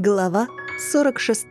Глава 46.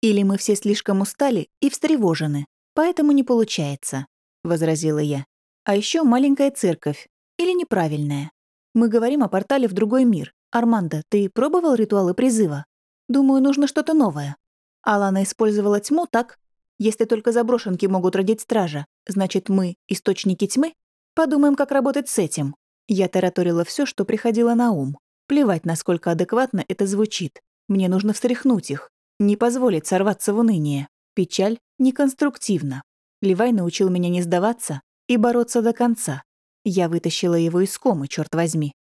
«Или мы все слишком устали и встревожены, поэтому не получается», — возразила я. «А еще маленькая церковь. Или неправильная. Мы говорим о портале в другой мир. Армандо, ты пробовал ритуалы призыва? Думаю, нужно что-то новое. Алана использовала тьму, так? Если только заброшенки могут родить стража, значит, мы — источники тьмы? Подумаем, как работать с этим». Я тараторила все, что приходило на ум. Плевать, насколько адекватно это звучит. Мне нужно встряхнуть их, не позволить сорваться в уныние. Печаль неконструктивна. Левай научил меня не сдаваться и бороться до конца. Я вытащила его из комы, черт возьми.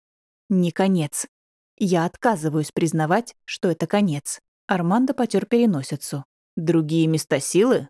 Не конец. Я отказываюсь признавать, что это конец. Армандо потер переносицу. Другие места силы?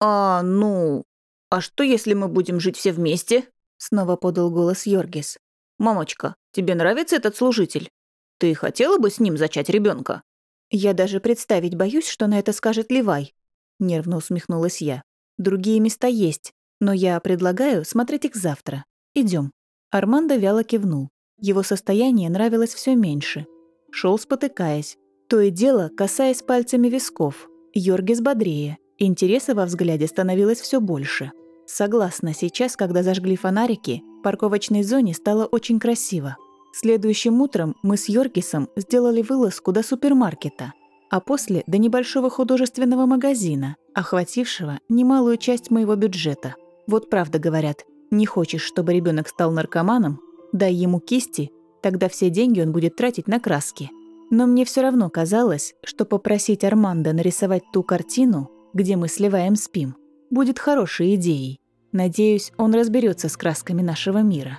А, ну... А что, если мы будем жить все вместе? Снова подал голос Йоргис. «Мамочка, тебе нравится этот служитель? Ты хотела бы с ним зачать ребенка? «Я даже представить боюсь, что на это скажет Левай», — нервно усмехнулась я. «Другие места есть, но я предлагаю смотреть их завтра. Идем. Армандо вяло кивнул. Его состояние нравилось все меньше. Шел спотыкаясь, то и дело касаясь пальцами висков. Йоргис бодрее, интереса во взгляде становилось все больше. Согласна, сейчас, когда зажгли фонарики, в парковочной зоне стало очень красиво. Следующим утром мы с Йоргисом сделали вылазку до супермаркета, а после до небольшого художественного магазина, охватившего немалую часть моего бюджета. Вот правда говорят, не хочешь, чтобы ребенок стал наркоманом, дай ему кисти, тогда все деньги он будет тратить на краски. Но мне все равно казалось, что попросить Армандо нарисовать ту картину, где мы сливаем спим, будет хорошей идеей. Надеюсь, он разберется с красками нашего мира.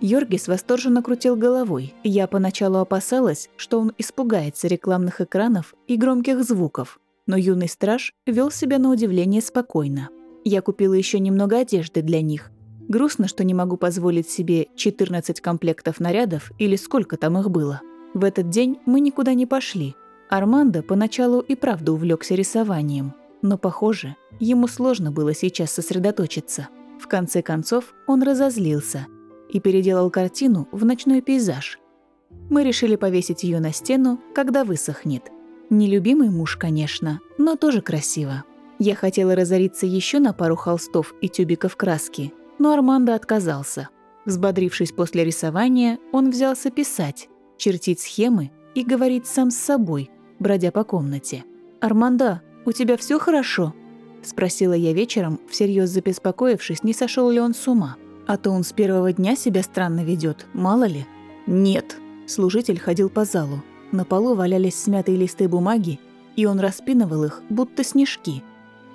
Йоргис восторженно крутил головой. Я поначалу опасалась, что он испугается рекламных экранов и громких звуков, но юный страж вел себя на удивление спокойно. Я купила еще немного одежды для них. Грустно, что не могу позволить себе 14 комплектов нарядов или сколько там их было. В этот день мы никуда не пошли. Армандо поначалу и правда увлекся рисованием – но, похоже, ему сложно было сейчас сосредоточиться. В конце концов, он разозлился и переделал картину в ночной пейзаж. Мы решили повесить ее на стену, когда высохнет. Нелюбимый муж, конечно, но тоже красиво. Я хотела разориться еще на пару холстов и тюбиков краски, но Армандо отказался. Взбодрившись после рисования, он взялся писать, чертить схемы и говорить сам с собой, бродя по комнате. «Армандо, «У тебя все хорошо?» – спросила я вечером, всерьез забеспокоившись, не сошел ли он с ума. А то он с первого дня себя странно ведет, мало ли. «Нет». Служитель ходил по залу. На полу валялись смятые листы бумаги, и он распинывал их, будто снежки.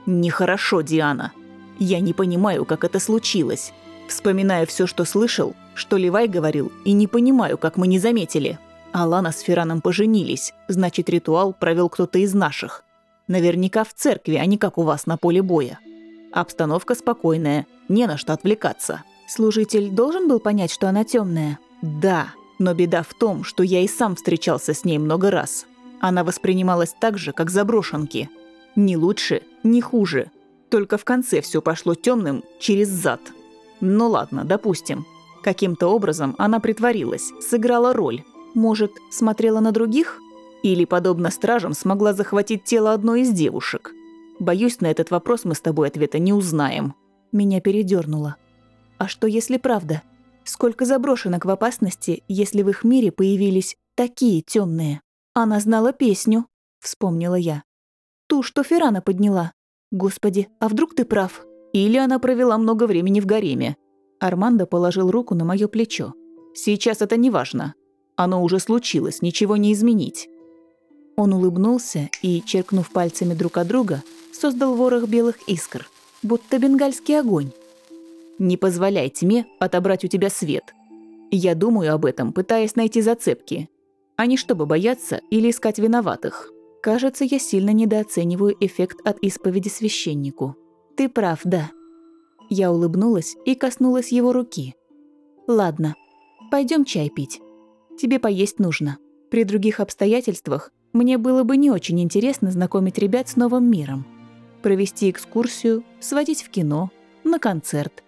«Нехорошо, Диана. Я не понимаю, как это случилось. Вспоминаю все, что слышал, что Левай говорил, и не понимаю, как мы не заметили. Алана с Фераном поженились, значит, ритуал провел кто-то из наших. Наверняка в церкви, а не как у вас на поле боя. Обстановка спокойная, не на что отвлекаться. Служитель должен был понять, что она темная? Да, но беда в том, что я и сам встречался с ней много раз. Она воспринималась так же, как заброшенки. Ни лучше, ни хуже. Только в конце все пошло темным через зад. Ну ладно, допустим. Каким-то образом она притворилась, сыграла роль. Может, смотрела на других? Или, подобно стражам, смогла захватить тело одной из девушек? Боюсь, на этот вопрос мы с тобой ответа не узнаем. Меня передернуло. А что, если правда? Сколько заброшенок в опасности, если в их мире появились такие темные? Она знала песню, вспомнила я. Ту, что Феррана подняла. Господи, а вдруг ты прав? Или она провела много времени в гареме. Армандо положил руку на мое плечо. Сейчас это не важно. Оно уже случилось, ничего не изменить. Он улыбнулся и, черкнув пальцами друг от друга, создал ворох белых искр, будто бенгальский огонь. «Не позволяй тьме отобрать у тебя свет. Я думаю об этом, пытаясь найти зацепки, а не чтобы бояться или искать виноватых. Кажется, я сильно недооцениваю эффект от исповеди священнику. Ты прав, да». Я улыбнулась и коснулась его руки. «Ладно, пойдем чай пить. Тебе поесть нужно. При других обстоятельствах мне было бы не очень интересно знакомить ребят с новым миром. Провести экскурсию, сводить в кино, на концерт.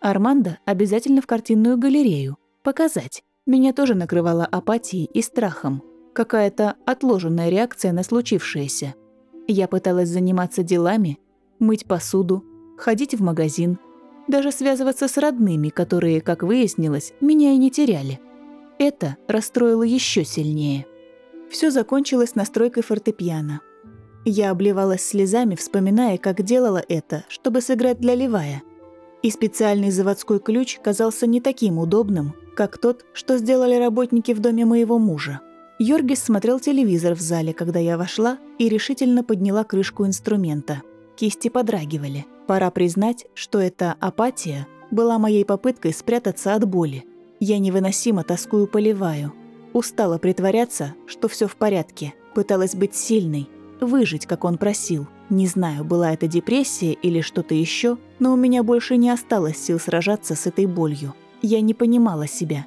Армандо обязательно в картинную галерею. Показать. Меня тоже накрывало апатией и страхом. Какая-то отложенная реакция на случившееся. Я пыталась заниматься делами, мыть посуду, ходить в магазин, даже связываться с родными, которые, как выяснилось, меня и не теряли. Это расстроило еще сильнее. Все закончилось настройкой фортепиано. Я обливалась слезами, вспоминая, как делала это, чтобы сыграть для Левая. И специальный заводской ключ казался не таким удобным, как тот, что сделали работники в доме моего мужа. Йоргис смотрел телевизор в зале, когда я вошла и решительно подняла крышку инструмента. Кисти подрагивали. Пора признать, что эта апатия была моей попыткой спрятаться от боли. Я невыносимо тоскую поливаю. Устала притворяться, что все в порядке. Пыталась быть сильной, выжить, как он просил. Не знаю, была это депрессия или что-то еще, но у меня больше не осталось сил сражаться с этой болью. Я не понимала себя.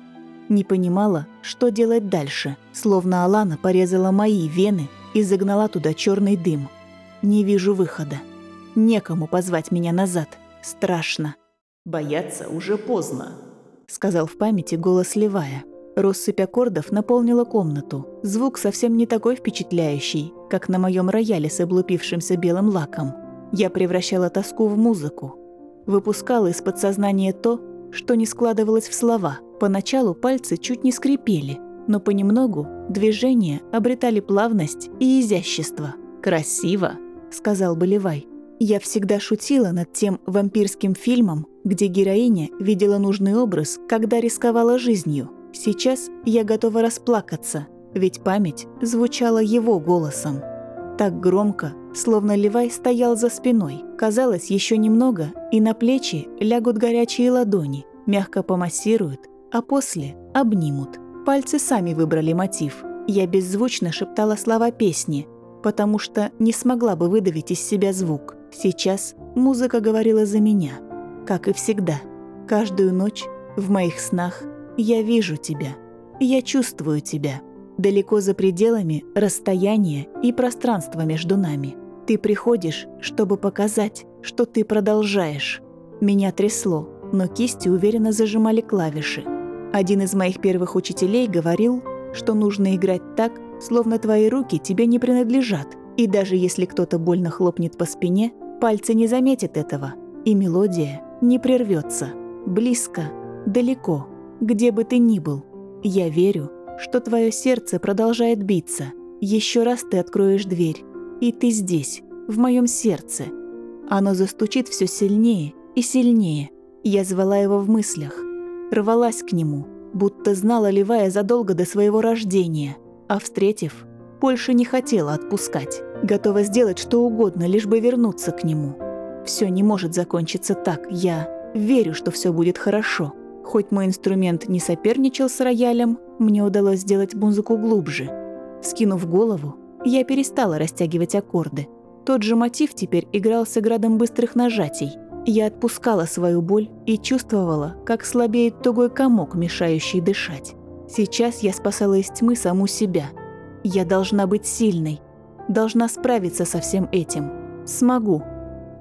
Не понимала, что делать дальше, словно Алана порезала мои вены и загнала туда черный дым. Не вижу выхода. Некому позвать меня назад. Страшно. «Бояться уже поздно», — сказал в памяти голос Левая. Россыпь аккордов наполнила комнату. Звук совсем не такой впечатляющий, как на моем рояле с облупившимся белым лаком. Я превращала тоску в музыку. Выпускала из подсознания то, что не складывалось в слова. Поначалу пальцы чуть не скрипели, но понемногу движения обретали плавность и изящество. «Красиво», — сказал Болевай. Я всегда шутила над тем вампирским фильмом, где героиня видела нужный образ, когда рисковала жизнью. Сейчас я готова расплакаться, ведь память звучала его голосом. Так громко, словно Левай стоял за спиной. Казалось, еще немного, и на плечи лягут горячие ладони, мягко помассируют, а после обнимут. Пальцы сами выбрали мотив. Я беззвучно шептала слова песни, потому что не смогла бы выдавить из себя звук. Сейчас музыка говорила за меня, как и всегда. Каждую ночь в моих снах я вижу тебя, я чувствую тебя. Далеко за пределами расстояния и пространства между нами. Ты приходишь, чтобы показать, что ты продолжаешь. Меня трясло, но кисти уверенно зажимали клавиши. Один из моих первых учителей говорил, что нужно играть так, словно твои руки тебе не принадлежат, и даже если кто-то больно хлопнет по спине, пальцы не заметят этого, и мелодия не прервется. Близко, далеко, где бы ты ни был. Я верю, что твое сердце продолжает биться. Еще раз ты откроешь дверь, и ты здесь, в моем сердце. Оно застучит все сильнее и сильнее. Я звала его в мыслях, рвалась к нему, будто знала Левая задолго до своего рождения, а встретив, больше не хотела отпускать, готова сделать что угодно, лишь бы вернуться к нему. Все не может закончиться так, я верю, что все будет хорошо. Хоть мой инструмент не соперничал с роялем, мне удалось сделать музыку глубже. Скинув голову, я перестала растягивать аккорды. Тот же мотив теперь играл с градом быстрых нажатий. Я отпускала свою боль и чувствовала, как слабеет тугой комок, мешающий дышать. Сейчас я спасала из тьмы саму себя. Я должна быть сильной. Должна справиться со всем этим. Смогу.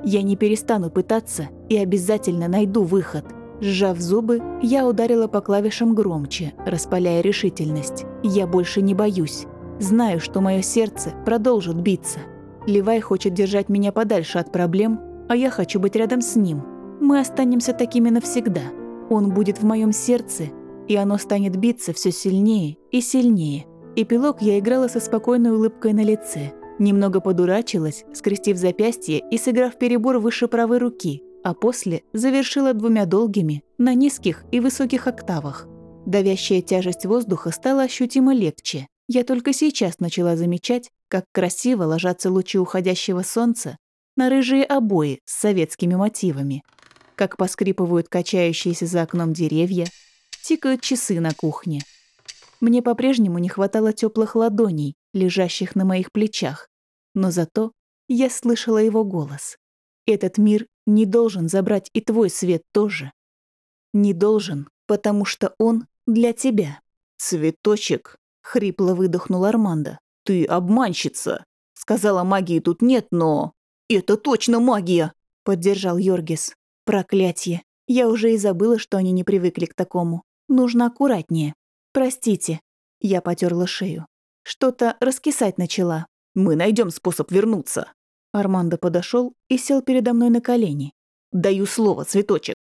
Я не перестану пытаться и обязательно найду выход – Сжав зубы, я ударила по клавишам громче, распаляя решительность. Я больше не боюсь. Знаю, что мое сердце продолжит биться. Левай хочет держать меня подальше от проблем, а я хочу быть рядом с ним. Мы останемся такими навсегда. Он будет в моем сердце, и оно станет биться все сильнее и сильнее. Эпилог я играла со спокойной улыбкой на лице. Немного подурачилась, скрестив запястье и сыграв перебор выше правой руки, а после завершила двумя долгими, на низких и высоких октавах. Давящая тяжесть воздуха стала ощутимо легче. Я только сейчас начала замечать, как красиво ложатся лучи уходящего солнца на рыжие обои с советскими мотивами, как поскрипывают качающиеся за окном деревья, тикают часы на кухне. Мне по-прежнему не хватало теплых ладоней, лежащих на моих плечах, но зато я слышала его голос. Этот мир не должен забрать и твой свет тоже. Не должен, потому что он для тебя. «Цветочек», — хрипло выдохнул Армандо. «Ты обманщица. Сказала, магии тут нет, но...» «Это точно магия!» — поддержал Йоргис. «Проклятье. Я уже и забыла, что они не привыкли к такому. Нужно аккуратнее. Простите». Я потерла шею. Что-то раскисать начала. Мы найдем способ вернуться. Армандо подошел и сел передо мной на колени. Даю слово, цветочек.